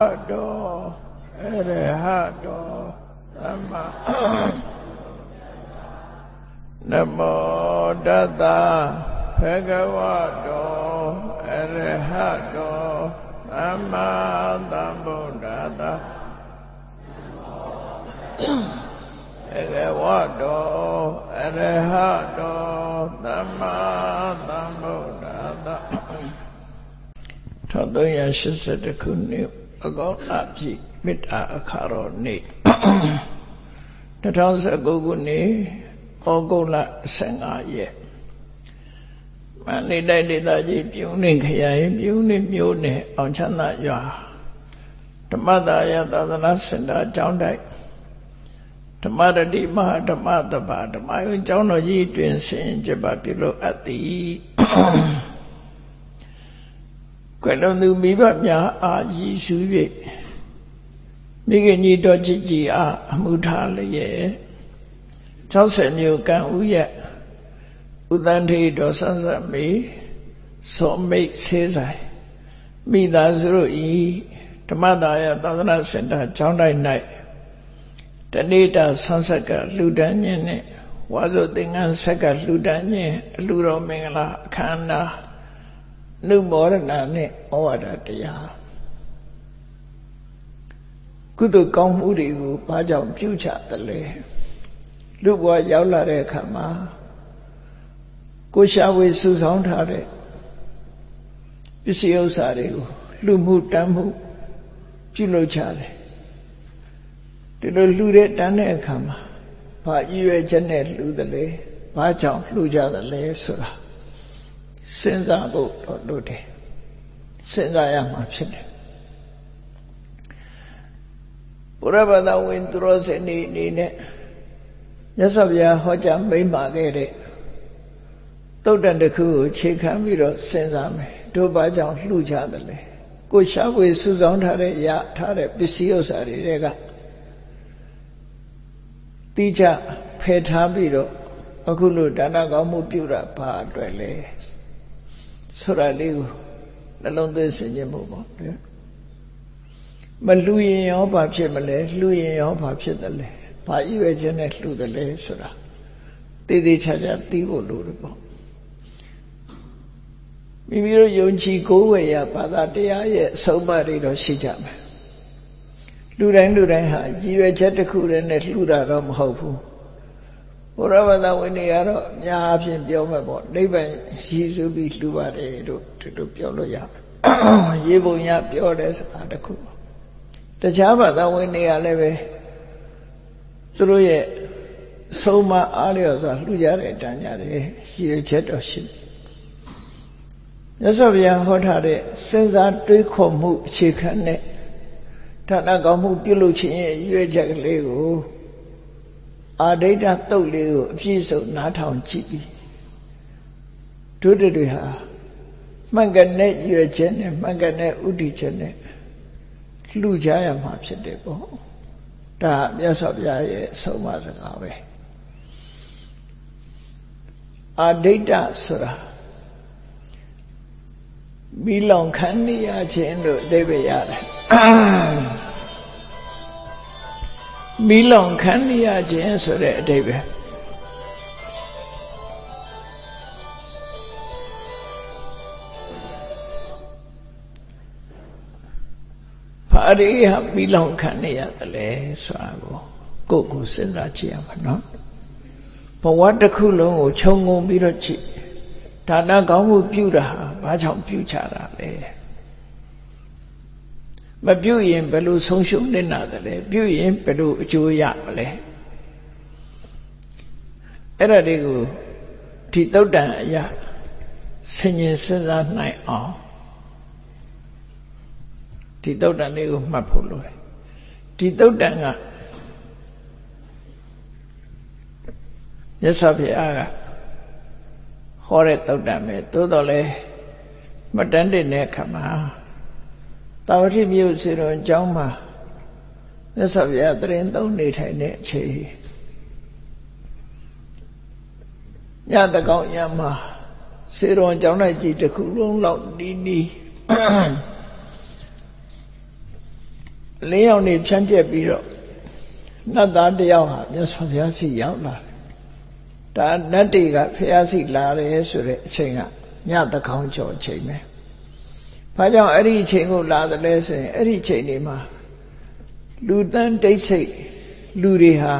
တောအရဟတောသမ္မာနမောတတဘဂဝတောအရဟတောသမ္မာသမ္ဗုဒ္ဓတ္တဘဂဝတောအရဟတောသမ္မာသမ္ဗုဒ္ဓတ္တ1382ခုနှစ် အကောင်းအပြည့်မေတ္တာအခါတော်နေ့2019ခုနှစ်ဩဂုတ်လ15ရက်မန္တလေးတိုင်းဒေသကြီးပြုံးနေခရိုင်ပြုံးနေမြို့နယ်အောင်ချမ်းသာရွာဓမ္မသာယသာသနာစင်တာကျောင်းတိုက်ဓမ္မရတိမဟာဓမ္မတပဓမ္မယုံကျောင်းတော်ကြီးတွင်ဆင်ကျပပြုလို့အပ်သည် ကွယ်လွန်သူမိဘများအားရည်စူး၍မိခင်ကြီးတော်ချစ်ကြည်အားအမှုထားလျက်60မြို့ကံဥရဥတန်ထေတော်ဆန်းဆန်းမေသောမိတ်ဆေးဆိုင်မိသားစုတို့ဤဓမ္မတာယသာသနာစင်တာကျောင်းတိုင်း၌တနေ့တာဆွမ်းဆက်ကလှူဒန်းခြင်းနဲ့ဝါဆိုသင်္ကန်းဆက်ကလှူဒန်းခြင်းအလှူတော်မင်္ဂလာအခမ်းအနား နုမောရဏနဲ့ဩဝါဒတရားကုသိုလ်ကောင်းမှုတွေကိုဘာကြောင့်ပြုချသလဲလူဘဝရောက်လာတဲ့အခါမှာကိုရှာဝေစုဆောင်ထားတဲ့ပစ္စည်းဥစ္စာတွေကိုလူမှုတမ်းမှုပြုလုပ်ကြတယ်ဒီလိုလှူတဲ့တန်းတဲ့အခါမှာဘာရည်ရွယ်ချက်နဲ့လှူတယ်လဲဘာကြောင့်လှူကြတယ်လဲဆိုတာ စဉ်းစားဖို့တော့လိုတယ်စဉ်းစားရမှာဖြစ်တယ်ဘုရားဘာသာဝင်သူတော်စင်နေနေနဲ့မြတ်စွာဘုရားဟောကြားမိန့်ပါခဲ့တဲ့တုတ်တန်တစ်ခုကိုခြေခံပြီးတော့စဉ်းစားမယ်တို့ဘာကြောင့်လှူကြတယ်လဲကိုရှားဝေစုဆောင်ထားတဲ့ရထားတဲ့ပစ္စည်းဥစ္စာတွေကတိကျဖယ်ထားပြီးတော့အခုလိုဒါနကောင်းမှုပြုတာဘာအတွက်လဲ ဆိုတာလေးကိုနှလုံးသွင်းဆင်ခြင်ဖို့ပေါ့မလှူရင်ရောဘာဖြစ်မလဲလှူရင်ရောဘာဖြစ်တယ်လဲဘာဤရွယ်ခြင်းနဲ့လှူတယ်လဲဆိုတာတည်တည်ချာချာသိဖို့လိုတယ်ပေါ့မိမိတို့ယုံကြည်ကိုးဝယ်ရဘာသာတရားရဲ့အဆုံးအမတွေတော့ရှိကြမယ်လူတိုင်းလူတိုင်းဟာရည်ရွယ်ချက်တစ်ခုတည်းနဲ့လှူတာတော့မဟုတ်ဘူး ဘုရားဘာသာဝင်တွေကတော့အများအားဖြင့်ပြောမဲ့ပေါ့နိဗ္ဗာန်ရည်စူးပြီးလှူပါတယ်တို့ဒီလိုပြောလို့ရမယ်ရေပုံရပြောတဲ့စကားတစ်ခုတခြားဘာသာဝင်တွေကလည်းပဲသူတို့ရဲ့ဆုံးမအားလျော်စွာလှူကြတဲ့တန်ကြတယ်ရည်ရွယ်ချက်တော့ရှိတယ်မြတ်စွာဘုရားဟောထားတဲ့စဉ်းစားတွေးခေါ်မှုအခြေခံနဲ့ဌာနကောင်းမှုပြုလုပ်ခြင်းရဲ့ရွေးချက်ကလေးကို အာဒိဋ္ဌတုတ်လေးကိုအပြည့်စုံနားထောင်ကြည့်ပြီးတို့တွေဟာမှန်ကန်တဲ့ရွယ်ချက်နဲ့မှန်ကန်တဲ့ဥဒိချက်နဲ့လှူကြရမှာဖြစ်တယ်ပေါ့ဒါမြတ်စွာဘုရားရဲ့အဆုံးအမစကားပဲအာဒိဋ္ဌဆိုတာမီလောင်ခန်းနေရခြင်းလို့အဓိပ္ပာယ်ရတယ် မီလောင်ခန်းနေရခြင်းဆိုတဲ့အဓိပ္ပာယ်ဘာရိယမီလောင်ခန်းနေရတယ်လဲဆိုတာကိုကိုယ်ကိုစဉ်းစားကြည့်ရမှာနော်ဘဝတစ်ခုလုံးကိုခြုံငုံပြီးတော့ကြည့်ဒါနကောင်းမှုပြုတာဘာကြောင့်ပြုချတာလဲ မပြုရင်ဘယ်လိုဆုံးရှုံးနေတာလဲပြုရင်ဘယ်လိုအကျိုးရမလဲအဲ့ဒါတွေကိုဒီတုတ်တန်အရာဆင်ញင်စဉ်းစားနိုင်အောင်ဒီတုတ်တန်လေးကိုမှတ်ဖို့လိုတယ်ဒီတုတ်တန်ကမြတ်စွာဘုရားကဟောတဲ့သုတ်တံပဲသို့တော်လဲမတန်းတင်တဲ့အခါမှာ တာဝတိမြို့စေတော်အကြောင်းမှာမြတ်စွာဘုရားတရင်သုံးနေထိုင်တဲ့အချိန်ညတကောင်ညမှာစေတော်အကြောင်း၌ကြည်တစ်ခုလုံးလောက်နီးနီးလင်းရောက်နေဖြန့်ကျက်ပြီးတော့နတ်သားတယောက်ဟာမြတ်စွာဘုရားစီရောက်လာတယ်ဒါနတ်တွေကဖះစီလာတယ်ဆိုတဲ့အချိန်ကညသကောင်းကျော်အချိန်ပဲ ဘာကြောင့်အဲ့ဒီအချိန်ကိုလာတယ်လဲဆိုရင်အဲ့ဒီအချိန်တွေမှာလူတန်းတိတ်ဆိတ်လူတွေဟာ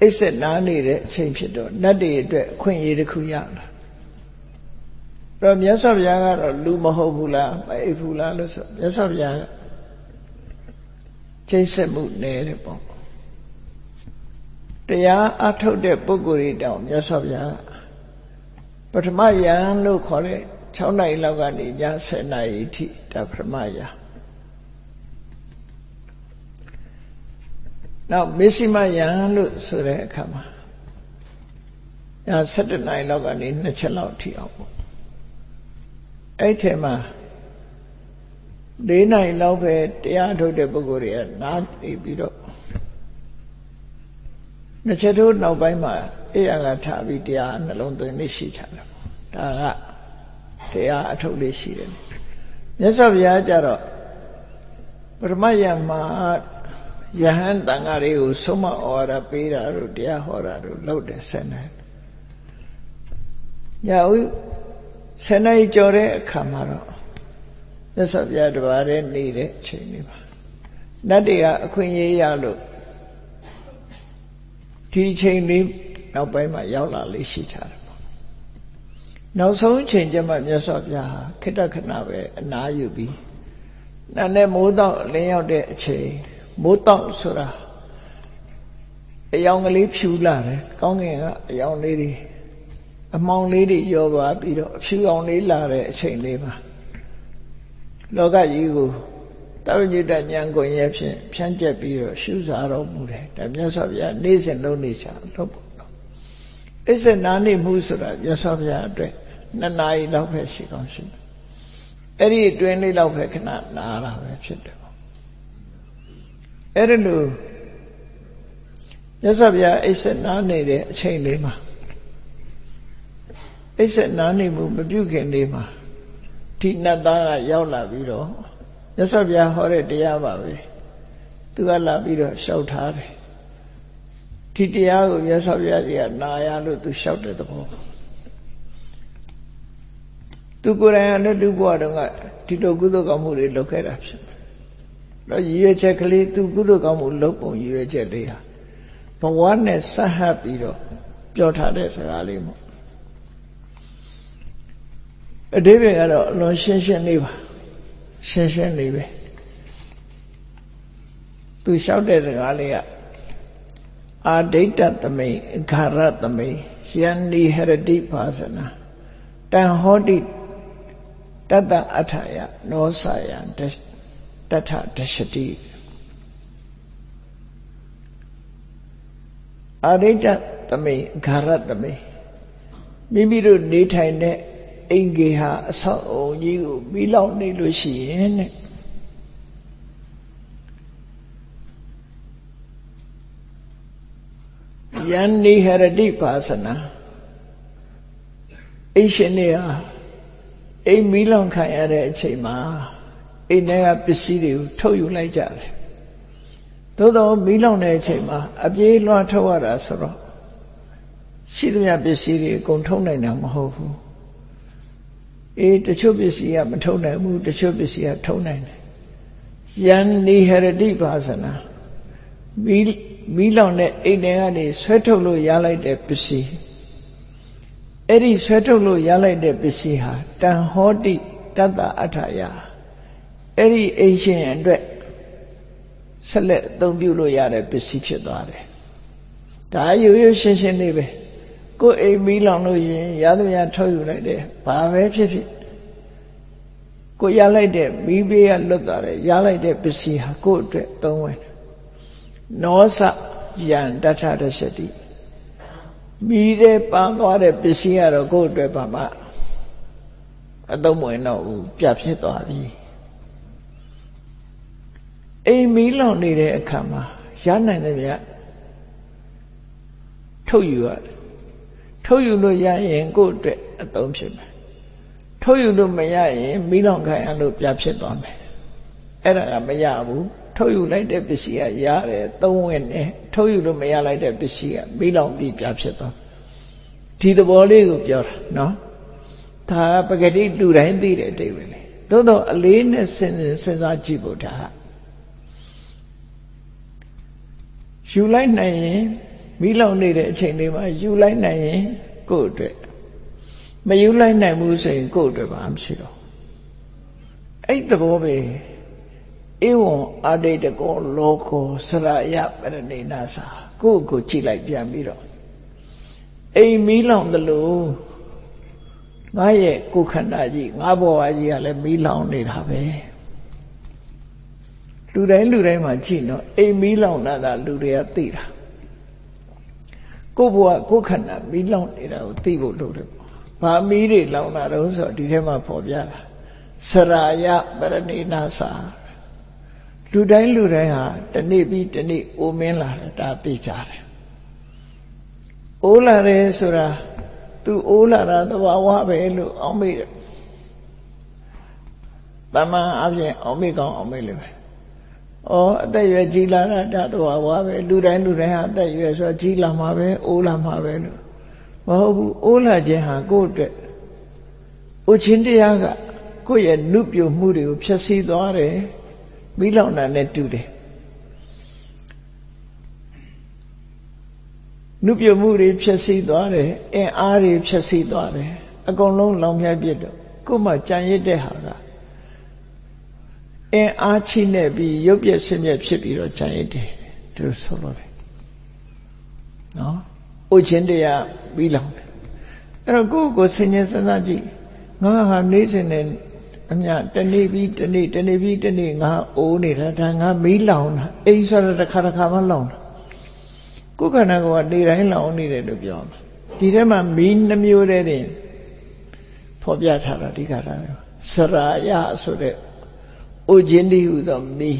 အိတ်ဆက်နားနေတဲ့အချိန်ဖြစ်တော့နတ်တွေအတွက်အခွင့်အရေးတစ်ခုရလာတော့မြတ်စွာဘုရားကတော့လူမဟုတ်ဘူးလားမအိပ်ဘူးလားလို့ဆိုမြတ်စွာဘုရားကချိန်ဆက်မှုနည်းတယ်ပေါ့တရားအထုတ်တဲ့ပုဂ္ဂိုလ်တွေတောင်မြတ်စွာဘုရားပထမယံလို့ခေါ်တဲ့ 6နိုင်လောက်ကနေည10နိုင်အထိဒါပထမယံနောက်မစ္စည်းမယံလို့ဆိုတဲ့အခါမှာည7နိုင်လောက်ကနေ2ချက်လောက်ထိအောင်ပေါ့အဲ့ထဲမှာ၄နိုင်လောက်ပဲတရားထုတ်တဲ့ပုဂ္ဂိုလ်တွေကနားနေပြီးတော့နှစ်ချက်တို့နောက်ပိုင်းမှာအေးရကထားပြီးတရားနှလုံးသွင်းနေရှိကြတယ်ဒါက တရားအထုတ်လေးရှိတယ်မြတ်စွာဘုရားကြတော့ပရမယမှာယဟန်တန်ဃာတွေကိုဆုံးမဩဝါဒပေးတာတို့တရားဟောတာတို့လုပ်တယ်ဆက်နေညဦးဆယ်နိုင်ကြော်တဲ့အခါမှာတော့မြတ်စွာဘုရားတပါးတည်းနေတဲ့အချိန်လေးပါနတ်တွေကအခွင့်အရေးရလို့ဒီချိန်လေးနောက်ပိုင်းမှာရောက်လာလေးရှိကြတယ်ပေါ့ နောက်ဆုံးချိန်ကျမှမြတ်စွာဘုရားဟာခိတ္တခဏပဲအနားယူပြီးနာနဲ့မိုးတော့လင်းရောက်တဲ့အချိန်မိုးတော့ဆိုတာအယောင်ကလေးဖြူလာတယ်ကောင်းကင်ကအယောင်လေးတွေအမောင်လေးတွေရောပါပြီးတော့အဖြူအောင်လေးလာတဲ့အချိန်လေးပါလောကကြီးကိုတဝိညိတဉာဏ်ကိုရဲ့ဖြင့်ဖြန့်ကျက်ပြီးတော့ရှုစားတော်မူတယ်ဒါမြတ်စွာဘုရားနေ့စဉ်လုံးနေချာလုပ်ဖို့အစ္ဆနာနေမှုဆိုတာမြတ်စွာဘုရားအတွက် နှစ်နာရီလောက်ပဲရှိကောင်းရှိတယ်အဲ့ဒီအတွင်းလေးလောက်ပဲခဏနာတာပဲဖြစ်တယ်ပေါ့အဲ့ဒီလိုမြတ်စွာဘုရားအစ္ဆနာနေတဲ့အချိန်လေးမှာအစ္ဆနာနေမှုမပြုခင်လေးမှာဒီနတ်သားကရောက်လာပြီးတော့မြတ်စွာဘုရားဟောတဲ့တရားပါပဲသူကလာပြီးတော့လျှောက်ထားတယ်ဒီတရားကိုမြတ်စွာဘုရားကြီးကနာရလို့သူလျှောက်တဲ့သဘော သူကိုယ်တိုင်ကလည်းသူ့ဘဝတုန်းကဒီလိုကုသိုလ်ကောင်းမှုတွေလုပ်ခဲ့တာဖြစ်တယ်။တော့ရည်ရွယ်ချက်ကလေးသူကုသိုလ်ကောင်းမှုလုပ်ပုံရည်ရွယ်ချက်လေးဟာဘဝနဲ့ဆက်ဟပ်ပြီးတော့ပြောထားတဲ့စကားလေးမို့အတိပ္ပယ်ကတော့အလွန်ရှင်းရှင်းလေးပါရှင်းရှင်းလေးပဲသူလျှောက်တဲ့စကားလေးကအာဒိဋ္ဌသမိန်အခါရသမိန်ယန္တိဟရတိပါစနာတန်ဟောတိ တတ္တအထာယနောဆာယံတထဒရှတိအာဒိဋ္ဌသမိန်အခါရသမိန်မိမိတို့နေထိုင်တဲ့အိမ်ကေဟာအဆောက်အုံကြီးကိုပြီးလောက်နေလို့ရှိရင်တဲ့ယန္နိဟရတိပါစနာအိရှင်နေဟာ အိမ်မီးလောင်ခံရတဲ့အချိန်မှာအိမ်ထဲကပစ္စည်းတွေကိုထုတ်ယူလိုက်ကြတယ်သို့တော့မီးလောင်တဲ့အချိန်မှာအပြေးလွှားထုတ်ရတာဆိုတော့ရှိသမျှပစ္စည်းတွေအကုန်ထုတ်နိုင်တာမဟုတ်ဘူးအေးတချို့ပစ္စည်းကမထုံနိုင်ဘူးတချို့ပစ္စည်းကထုံနိုင်တယ်ယန္နိဟရတိပါစနာမီးမီးလောင်တဲ့အိမ်ထဲကနေဆွဲထုတ်လို့ရလိုက်တဲ့ပစ္စည်း အဲ့ဒီဆွဲထုတ်လို့ရလိုက်တဲ့ပစ္စည်းဟာတန်ဟောတိတတ္တအထာယအဲ့ဒီအိမ်ရှင်အတွက်ဆက်လက်အသုံးပြုလို့ရတဲ့ပစ္စည်းဖြစ်သွားတယ်ဒါရိုးရိုးရှင်းရှင်းလေးပဲကိုယ်အိမ်မီးလောင်လို့ရင်ရသမျှထုတ်ယူလိုက်တယ်ဘာပဲဖြစ်ဖြစ်ကိုရလိုက်တဲ့မီးဘေးကလွတ်သွားတယ်ရလိုက်တဲ့ပစ္စည်းဟာကိုယ့်အတွက်သုံးဝင်တယ်နောစယံတထရရှတိ မိတဲ့ပန်းသွားတဲ့ပစ္စည်းကတော့ကိုယ့်အတွက်ဘာမှအသုံးဝင်တော့ဘူးပြဖြစ်သွားပြီအိမ်မီးလောင်နေတဲ့အခါမှာရနိုင်တယ်ဗျထုတ်ယူရတယ်ထုတ်ယူလို့ရရင်ကိုယ့်အတွက်အသုံးဖြစ်မယ်ထုတ်ယူလို့မရရင်မိလောင်ခံရလို့ပြဖြစ်သွားမယ်အဲ့ဒါကမရဘူး ထုတ်ယူလိုက်တဲ့ပစ္စည်းကရတယ်သုံးဝင်တယ်ထုတ်ယူလို့မရလိုက်တဲ့ပစ္စည်းကမိလောင်ပြီးပြဖြစ်သွားဒီသဘောလေးကိုပြောတာနော်ဒါကပဂတိလူတိုင်းသိတဲ့အတိတ်ပဲလေသို့တော့အလေးနဲ့စဉ်းစဉ်းစားကြည့်ဖို့ဒါယူလိုက်နိုင်ရင်မိလောင်နေတဲ့အချိန်လေးမှာယူလိုက်နိုင်ရင်ကိုယ့်အတွက်မယူလိုက်နိုင်ဘူးဆိုရင်ကိုယ့်အတွက်ဘာမှမရှိတော့အဲ့သဘောပဲ ဧဝံအာဒိတကောလောကောစရယပရဏိနာစာကိုယ့်ကိုကြည့်လိုက်ပြန်ပြီးတော့အိမ်မီးလောင်သလိုငါရဲ့ကိုယ်ခန္ဓာကြီးငါဘဝကြီးကလည်းမီးလောင်နေတာပဲလူတိုင်းလူတိုင်းမှာကြည့်နော်အိမ်မီးလောင်တာလူတွေကသိတာကိုဘဝကိုခန္ဓာမီးလောင်နေတာကိုသိဖို့လိုတယ်။ဘာမီးတွေလောင်တာတော့ဆိုဒီထဲမှာပေါ်ပြတာ။စရာယပရဏိနာစာ လူတိုင်းလူတိုင်းဟာတနေ့ပြီးတနေ့အိုမင်းလာတယ်ဒါသိကြတယ်။အိုးလာတယ်ဆိုတာသူအိုးလာတာသဘာဝပဲလို့အောင်းမိတယ်။တမန်အပြင်အောင်းမိကောင်းအောင်းမိလို့ပဲ။ဩအသက်ရွယ်ကြီးလာတာဒါတော့ဝါပဲလူတိုင်းလူတိုင်းဟာအသက်ရွယ်ဆိုကြီးလာမှာပဲအိုးလာမှာပဲလို့မဟုတ်ဘူးအိုးလာခြင်းဟာကိုယ့်အတွက်ဥချင်းတရားကကိုယ့်ရဲ့နုပြုမှုတွေကိုဖျက်ဆီးသွားတယ် မိလောင်တာနဲ့တူတယ်နုပြုမှုတွေဖျက်ဆီးသွားတယ်အင်အားတွေဖျက်ဆီးသွားတယ်အကုန်လုံးလောင်ပြပြစ်တော့ကိုယ်မှကြံရစ်တဲ့ဟာကအင်အားချိနဲ့ပြီးရုပ်ပြက်ဆင်းပြက်ဖြစ်ပြီးတော့ခြံရည်တယ်သူဆိုလို့တယ်နော်ဥချင်းတရားပြီးလောင်တယ်အဲ့တော့ကိုယ့်ကိုယ်ဆင်ញင်စဉ်းစားကြည့်ငါဟာနေစဉ်နဲ့ အမြတနေ့ပြီးတနေ့တနေ့ပြီးတနေ့ငါအိုးနေတာဒါငါမီးလောင်တာအိမ်ဆိုတော့တစ်ခါတစ်ခါမှလောင်တာကိုယ်ခန္ဓာကိုယ်ကနေတိုင်းလောင်နေတယ်လို့ပြောမှာဒီထဲမှာမီးနှမျိုးတည်းတင်ဖော်ပြထားတာဒီကရာစရာယဆိုတဲ့အိုခြင်းတိဟုသောမိ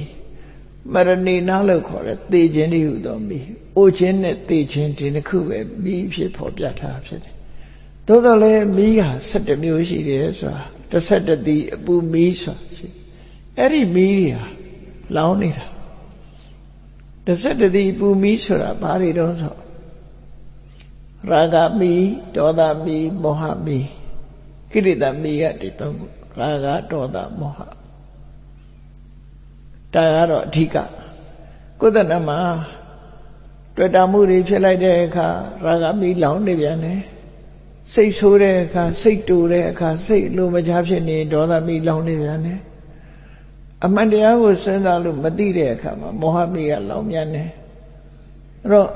မရဏိနာလို့ခေါ်တယ်သေခြင်းတိဟုသောမိအိုခြင်းနဲ့သေခြင်းဒီနှစ်ခုပဲမိဖြစ်ဖော်ပြထားဖြစ်တယ်သို့တော်လည်းမိဟာ17မျိုးရှိတယ်ဆိုတာ 17တိအပူမိဆိုတာရှိအဲ့ဒီမိတွေဟာလောင်းနေတာ17တိအပူမိဆိုတာဘာတွေတော့ဆိုရာဂမိဒေါသမိမောဟမိကိရိတာမိကဒီသုံးခုရာဂဒေါသမောဟဒါကတော့အဓိကကိုယ်တဏ္ဍမှာတွေ့တာမှုတွေဖြစ်လိုက်တဲ့အခါရာဂမီလောင်နေပြန်တယ် စိတ်ဆိုးတဲ့အခါစိတ်တူတဲ့အခါစိတ်လိုမချဖြစ်နေဒေါသမီလောင်နေပြန်တယ်အမှန်တရားကိုစဉ်းစားလို့မသိတဲ့အခါမှာမောဟမီကလောင်ပြန်တယ်အဲ့တော့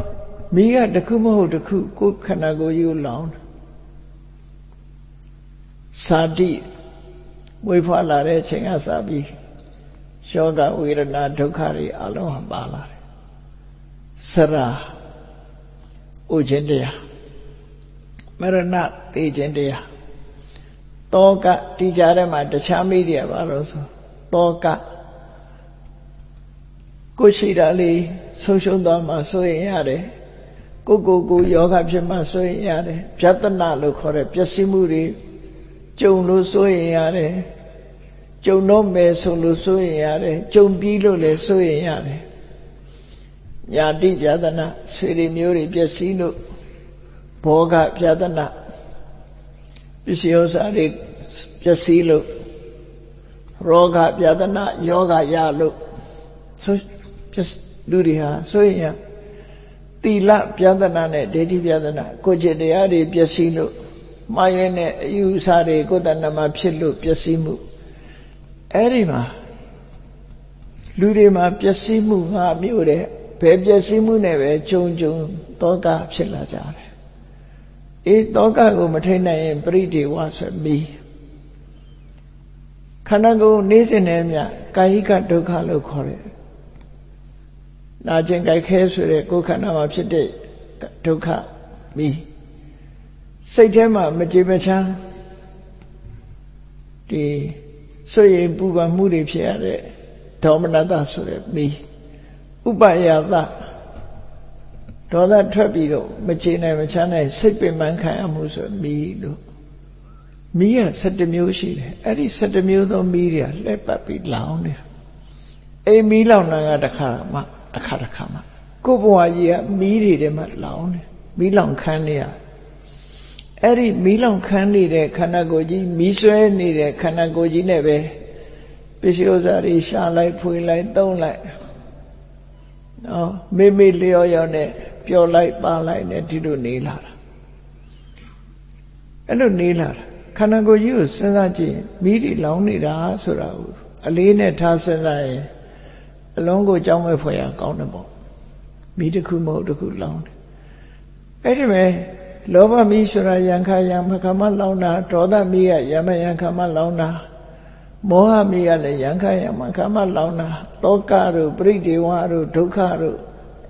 မိကတခုမဟုတ်တခုကိုယ်ခန္ဓာကိုယ်ကြီးကိုလောင်တယ်စာတိဝိဖွာလာတဲ့အချိန်ကစပြီးယောဂဝေဒနာဒုက္ခတွေအလုံးဟာပါလာတယ်စရာဥခြင်းတရား မရဏသိခြင်းတရားတောကတိကြတဲ့မှာတခြားမိတွေပါလို့ဆိုတောကကိုရှိတာလေးဆုံးရှုံးသွားမှဆိုရင်ရတယ်ကိုကိုကိုယောဂဖြစ်မှဆိုရင်ရတယ်ပြဿနာလို့ခေါ်တဲ့ပျက်စီးမှုတွေကြုံလို့ဆိုရင်ရတယ်ကြုံတော့မယ်ဆိုလို့စိုးရင်ရတယ်ကြုံပြီးလို့လည်းစိုးရင်ရတယ်ညာတိပြဒနာဆွေတွေမျိုးတွေပြည့်စည်လို့ ဘောဂပြဒနာပစ္စည်းဥစ္စာတွေပျက်စီးလို့ရောဂပြဒနာယောဂရလို့ဆိုလူတွေဟာဆိုရင်ရတိလပြဒနာနဲ့ဒိဋ္ဌိပြဒနာကိုจิตတရားတွေပျက်စီးလို့မှားရတဲ့အယူအဆတွေကိုယ်တဏ္ဍမှာဖြစ်လို့ပျက်စီးမှုအဲ့ဒီမှာလူတွေမှာပျက်စီးမှုငါမျိုးတဲ့ဘယ်ပျက်စီးမှုနဲ့ပဲဂျုံဂျုံတောကဖြစ်လာကြတယ် အေးတောကကိုမထိနိုင်ရင်ပရိဒေဝဆိုပြီးခန္ဓာကိုယ်နေစဉ်နဲ့မြကာယိကဒုက္ခလို့ခေါ်တယ်နာကျင်ကြိုက်ခဲဆိုတဲ့ကိုယ်ခန္ဓာမှာဖြစ်တဲ့ဒုက္ခမိစိတ်ထဲမှာမကြေမချမ်းဒီဆွေရင်ပူပန်မှုတွေဖြစ်ရတဲ့ဒေါမနတဆိုတဲ့မိဥပယသ ဒေါသထွက်ပြီးတော့မချေနိုင်မချမ်းနိုင်စိတ်ပင်ပန်းခံရမှုဆိုမိလို့မိက17မျိုးရှိတယ်အဲ့ဒီ17မျိုးသောမိတွေကလှည့်ပတ်ပြီးလောင်နေတာအိမ်မီးလောင်တာကတခါမှတခါတခါမှကိုဘဝကြီးကမီးတွေထဲမှာလောင်နေမီးလောင်ခန်းနေရအဲ့ဒီမီးလောင်ခန်းနေတဲ့ခန္ဓာကိုယ်ကြီးမီးဆွဲနေတဲ့ခန္ဓာကိုယ်ကြီးနဲ့ပဲပစ္စည်းဥစ္စာတွေရှာလိုက်ဖွေလိုက်သုံးလိုက်နော်မေမေလျော်ရော်နဲ့ ပျော်လိုက်ပါလိုက်နဲ့ဒီလိုနေလာတာအဲ့လိုနေလာတာခန္ဓာကိုယ်ကြီးကိုစဉ်းစားကြည့်မိတွေလောင်းနေတာဆိုတာကိုအလေးနဲ့ထားစဉ်းစားရင်အလုံးကိုကြောင်းမဲ့ဖွယ်ရကောင်းတယ်ပေါ့မိတစ်ခုမဟုတ်တစ်ခုလောင်းတယ်အဲ့ဒီမဲ့လောဘမိဆိုတာယံခယံမခမလောင်းတာဒေါသမိကယမယံခမလောင်းတာမောဟမိကလည်းယံခယံမခမလောင်းတာတောကတို့ပရိဒေဝတို့ဒုက္ခတို့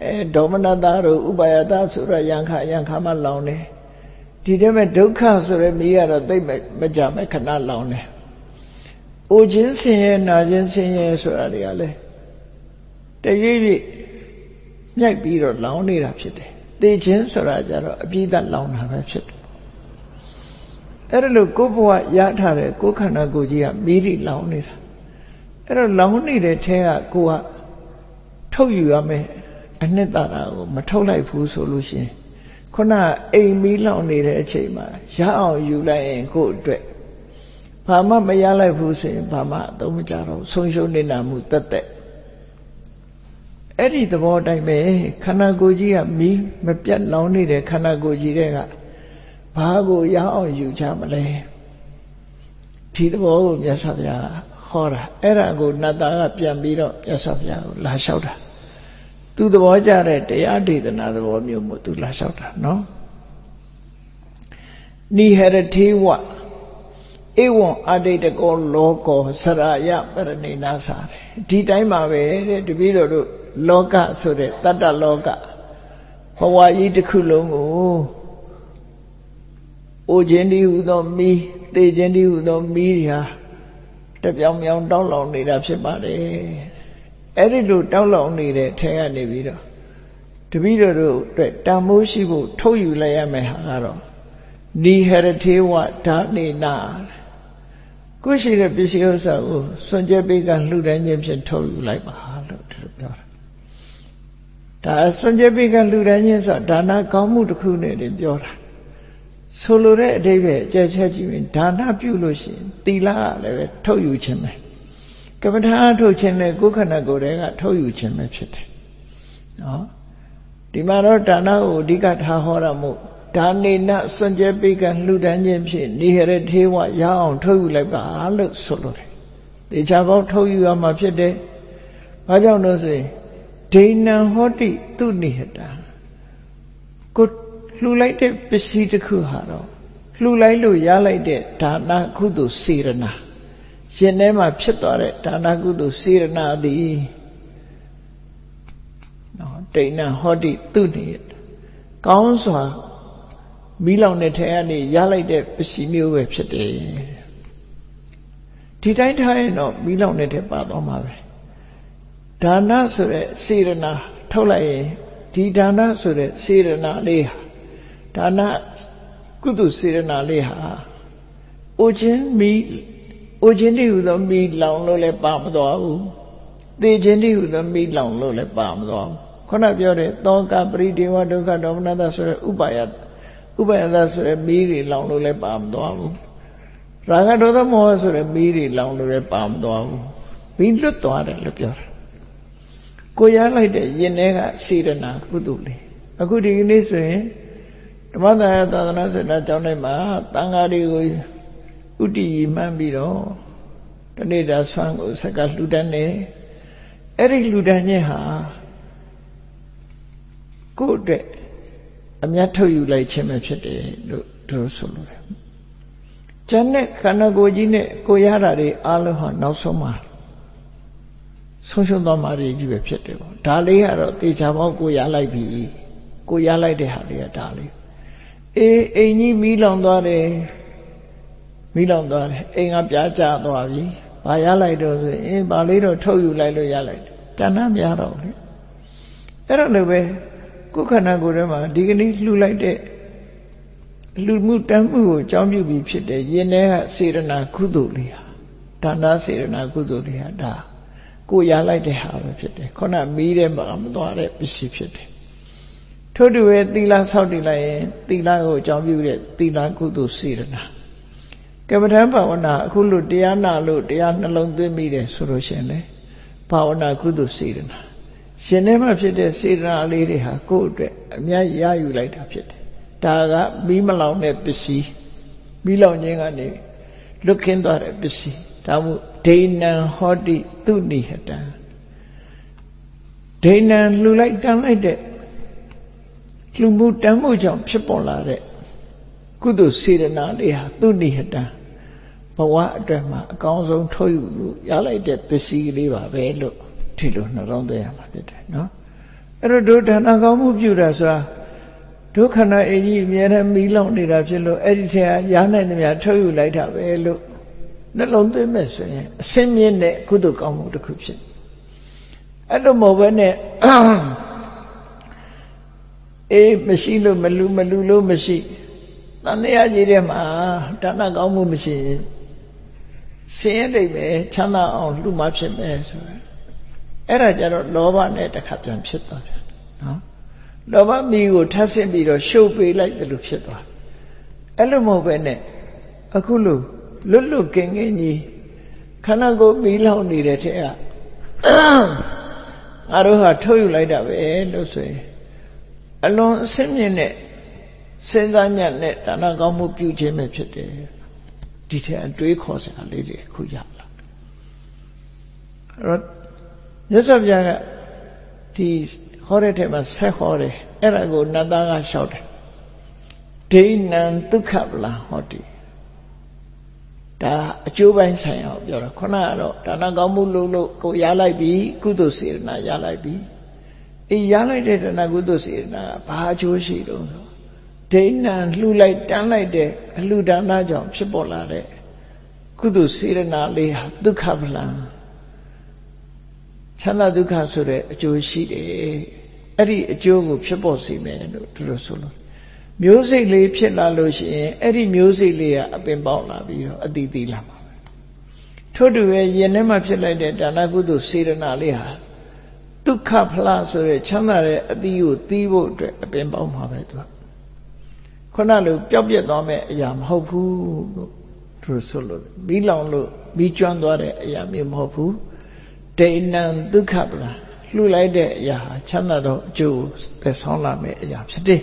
အဲဒေါမနတာတို့ဥပါယတဆိုရယံခယံခမလောင်းတယ်ဒီတည်းမဲ့ဒုက္ခဆိုရမိကတော့သိမကြမဲ့ခဏလောင်းတယ်။အိုခြင်းဆင်းရဲနာခြင်းဆင်းရဲဆိုတာတွေကလည်းတရွေ့ရွေ့မြိုက်ပြီးတော့လောင်းနေတာဖြစ်တယ်။သိခြင်းဆိုတာကြတော့အပြည့်တ်လောင်းတာပဲဖြစ်တယ်။အဲ့ဒါလို့ကိုယ်ဘဝရထားတဲ့ကိုယ်ခန္ဓာကိုယ်ကြီးကမိရိလောင်းနေတာ။အဲ့တော့လောင်းနေတဲ့ထဲကကိုကထုတ်ယူရမယ် အနှစ်သာရကိုမထုတ်လိုက်ဘူးဆိုလို့ရှိရင်ခုနအိမ်မီးလောင်နေတဲ့အချိန်မှာရအောင်ယူလိုက်ရင်ကိုယ့်အတွက်ဘာမှမရလိုက်ဘူးဆိုရင်ဘာမှအသုံးမကျတော့ဆုံးရှုံးနေတာမှုတက်တက်အဲ့ဒီသဘောတိုင်းပဲခန္ဓာကိုယ်ကြီးကမီးမပြတ်လောင်နေတဲ့ခန္ဓာကိုယ်ကြီးတဲ့ကဘာကိုရအောင်ယူချမလဲဒီသဘောကိုမြတ်စွာဘုရားဟောတာအဲ့ဒါကိုနတ်သားကပြန်ပြီးတော့မြတ်စွာဘုရားကိုလာလျှောက်တာ သူသဘောကျတဲ့တရားဒေသနာသဘောမျိုးမို့သူလာလျှောက်တာနော်နိဟရထေဝဧဝံအတိတကောလောကောစရယပရဏိနာစာတယ်ဒီတိုင်းမှာပဲတဲ့တပည့်တော်တို့လောကဆိုတဲ့တတ္တလောကဘဝကြီးတစ်ခုလုံးကိုအိုခြင်းဒီဟုသောမိသေခြင်းဒီဟုသောမိတွေဟာတပြောင်ပြောင်တောက်လောင်နေတာဖြစ်ပါတယ် အဲ့ဒီလိုတောက်လောင်နေတဲ့ထဲကနေပြီးတော့တပည့်တော်တို့အတွက်တန်မိုးရှိဖို့ထုတ်ယူလိုက်ရမယ်ဟာကတော့နိဟရထေဝဓာနေနာကိုရှိတဲ့ပစ္စည်းဥစ္စာကိုစွန့်ကြဲပေးကလှူဒန်းခြင်းဖြင့်ထုတ်ယူလိုက်ပါလို့သူပြောတာဒါစွန့်ကြဲပေးကလှူဒန်းခြင်းဆိုတာဒါနကောင်းမှုတစ်ခုနဲ့တင်ပြောတာဆိုလိုတဲ့အဓိပ္ပာယ်အကျယ်ချက်ကြည့်ရင်ဒါနပြုလို့ရှိရင်သီလကလည်းပဲထုတ်ယူခြင်းပဲ ကမ္မထာထုတ်ခြင်းနဲ့ကိုယ်ခန္ဓာကိုယ်တွေကထုတ်ယူခြင်းပဲဖြစ်တယ်နော်ဒီမှာတော့ဒါနကိုအဓိကထားဟောတာမို့ဒါနေနစွန့်ကြဲပိကလှူဒန်းခြင်းဖြင့်နိဟရထေဝရအောင်ထုတ်ယူလိုက်ပါလို့ဆိုလိုတယ်။တေချာပေါင်းထုတ်ယူရမှာဖြစ်တယ်။ဘာကြောင့်လို့ဆိုရင်ဒိဏံဟောတိသူနိဟတာကိုလှူလိုက်တဲ့ပစ္စည်းတစ်ခုဟာတော့လှူလိုက်လို့ရလိုက်တဲ့ဒါနကုသိုလ်စေရနာ ရှင်ထဲမှာဖြစ်သွားတဲ့ဒါနကုသိုလ်စေရနာသည်နော်ဒိဏံဟောတိသူနိဟကောင်းစွာမိလောင်တဲ့ထဲကနေရလိုက်တဲ့ပစ္စည်းမျိုးပဲဖြစ်တယ်ဒီတိုင်းထားရင်တော့မိလောင်တဲ့ထဲပါသွားမှာပဲဒါနဆိုတဲ့စေရနာထုတ်လိုက်ရင်ဒီဒါနဆိုတဲ့စေရနာလေးဟာဒါနကုသစေရနာလေးဟာအိုခြင်းမိ အိုခြင်းတည်းဟူသောမိလောင်လို့လည်းပါမသွားဘူးသေခြင်းတည်းဟူသောမိလောင်လို့လည်းပါမသွားဘူးခုနပြောတဲ့သောကပရိဒေဝဒုက္ခဒေါမနတဆိုတဲ့ဥပါယဥပယသဆိုရယ်မီးတွေလောင်လို့လည်းပါမသွားဘူးရာဂဒေါသမောဟဆိုရယ်မီးတွေလောင်လို့လည်းပါမသွားဘူးမီးလွတ်သွားတယ်လို့ပြောတာကိုရလိုက်တဲ့ယင်ထဲကစေရနာကုသိုလ်လေးအခုဒီကနေ့ဆိုရင်ဓမ္မသာယသာသနာ့စေနာကျောင်းတိုင်းမှာတန်ဃာတွေကို ဥတည်မှန်းပြီးတော့တနေ့တာဆွမ်းကိုစကလှူဒန်းနေအဲ့ဒီလှူဒန်းခြင်းဟာကိုယ့်အတွက်အမျက်ထုတ်ယူလိုက်ခြင်းပဲဖြစ်တယ်လို့တို့ဆိုလို့တယ်။ကျန်တဲ့ခန္ဓာကိုယ်ကြီးနဲ့ကိုရတာတွေအားလုံးဟာနောက်ဆုံးမှာဆုံးရှုံးသွားမှာကြီးပဲဖြစ်တယ်ပေါ့။ဒါလေးကတော့တေချာပေါက်ကိုရလိုက်ပြီ။ကိုရလိုက်တဲ့ဟာလေးကဒါလေး။အေးအိမ်ကြီးမီးလောင်သွားတယ်။ မီးလောင်သွားတယ်။အိမ်ကပြားကျသွားပြီ။ဘာရလိုက်တော့ဆိုရင်ဘာလေးတော့ထုတ်ယူလိုက်လို့ရလိုက်တယ်။တဏှာမရတော့ဘူးလေ။အဲ့တော့လည်းပဲကိုယ်ခန္ဓာကိုယ်ထဲမှာဒီကနေ့လှူလိုက်တဲ့လှူမှုတမ်းမှုကိုအကြောင်းပြုပြီးဖြစ်တဲ့ယင်ထဲကစေရနာကုသိုလ်လေးဟာဒါနစေရနာကုသိုလ်လေးဟာဒါကိုရလိုက်တဲ့ဟာပဲဖြစ်တယ်ခုနမီးတဲ့မှာမသွားတဲ့ပစ္စည်းဖြစ်တယ်ထို့တူပဲသီလဆောက်တည်လိုက်ရင်သီလကိုအကြောင်းပြုတဲ့သီလကုသိုလ်စေတနာ ကမ္မဋ္ဌာန်းဘာဝနာအခုလို့တရားနာလို့တရားနှလုံးသွင်းမိတယ်ဆိုလို့ရှိရင်လေဘာဝနာကုသိုလ်စေတနာရှင်ထဲမှာဖြစ်တဲ့စေတနာလေးတွေဟာကိုယ့်အတွက်အများရယူလိုက်တာဖြစ်တယ်ဒါကမီးမလောင်တဲ့ပစ္စည်းမီးလောင်ခြင်းကနေလွတ်ခင်းသွားတဲ့ပစ္စည်းဒါမို့ဒိဏံဟောတိသူနိဟတံဒိဏံလှူလိုက်တန်းလိုက်တဲ့လှူမှုတန်းမှုကြောင့်ဖြစ်ပေါ်လာတဲ့ကုသိုလ်စေတနာလေးဟာသူနိဟတံ ဘဝအတွက်မှာအကောင်းဆုံးထုတ်ယူလို့ရလိုက်တဲ့ပစ္စည်းလေးပါပဲလို့ဒီလိုနှလုံးသွင်းရမှာဖြစ်တယ်နော်အဲ့တော့ဒုဒါနကောင်းမှုပြုတာဆိုတာဒုက္ခနာအကြီးအမြဲတမ်းမီးလောင်နေတာဖြစ်လို့အဲ့ဒီထဲကရနိုင်သမျှထုတ်ယူလိုက်တာပဲလို့နှလုံးသွင်းမဲ့ဆိုရင်အစင်းမြင့်တဲ့ကုသိုလ်ကောင်းမှုတစ်ခုဖြစ်အဲ့လိုမဟုတ်ဘဲနဲ့အေးမရှိလို့မလူမလူလို့မရှိတန်တရားကြီးထဲမှာဒါနကောင်းမှုမရှိရင် ဆင်းရဲနေမယ်ချမ်းသာအောင်လှူမဖြစ်မယ်ဆိုရယ်အဲ့ဒါကြတော့လောဘနဲ့တစ်ခါပြန်ဖြစ်သွားပြန်နော်လောဘမီးကိုထပ်ဆင့်ပြီးတော့ရှုပ်ပေးလိုက်တယ်လို့ဖြစ်သွားအဲ့လိုမဟုတ်ပဲနဲ့အခုလို့လွတ်လွတ်ကင်းကင်းကြီးခန္ဓာကိုယ်မီးလောင်နေတဲ့ထဲကငါတို့ဟာထုတ်ယူလိုက်တာပဲလို့ဆိုရင်အလွန်အဆင့်မြင့်တဲ့စဉ်းစားညံ့တဲ့ဒါနကောင်းမှုပြုခြင်းပဲဖြစ်တယ် ဒီထဲအတွေးခေါ်စရာလေးတွေခုရလာအဲ့တော့မြတ်စွာဘုရားကဒီဟောတဲ့ထဲမှာဆက်ဟောတယ်အဲ့ဒါကိုနတ်သားကလျှောက်တယ်ဒိဏံဒုက္ခပလဟောတိဒါအကျိုးပိုင်းဆိုင်အောင်ပြောတာခုနကတော့ဒါနကောင်းမှုလုပ်လို့ကိုရလိုက်ပြီကုသိုလ်စေတနာရလိုက်ပြီအေးရလိုက်တဲ့ဒါနကုသိုလ်စေတနာကဘာအကျိုးရှိတုံးဆို ဒိဏံလှူလိုက်တန်းလိုက်တဲ့အလှူဒါနကြောင့်ဖြစ်ပေါ်လာတဲ့ကုသိုလ်စေတနာလေးဟာဒုက္ခပလံချမ်းသာဒုက္ခဆိုတဲ့အကျိုးရှိတယ်အဲ့ဒီအကျိုးကိုဖြစ်ပေါ်စေမယ်လို့သူတို့ဆိုလို့မျိုးစိတ်လေးဖြစ်လာလို့ရှိရင်အဲ့ဒီမျိုးစိတ်လေးကအပင်ပေါက်လာပြီးတော့အတိတိလာမှာပဲထို့တူပဲယင်ထဲမှာဖြစ်လိုက်တဲ့ဒါနကုသိုလ်စေရနာလေးဟာဒုက္ခဖလားဆိုတဲ့ချမ်းသာတဲ့အသီးကိုသီးဖို့အတွက်အပင်ပေါက်မှာပဲသူက ခုနလိုပျောက်ပြက်သွားမဲ့အရာမဟုတ်ဘူးလို့သူဆိုလို့မိလောင်လို့မိကျွမ်းသွားတဲ့အရာမျိုးမဟုတ်ဘူးဒိဏံဒုက္ခပလားလှူလိုက်တဲ့အရာဟာချမ်းသာသောအကျိုးသက်ဆောင်လာမယ့်အရာဖြစ်တယ်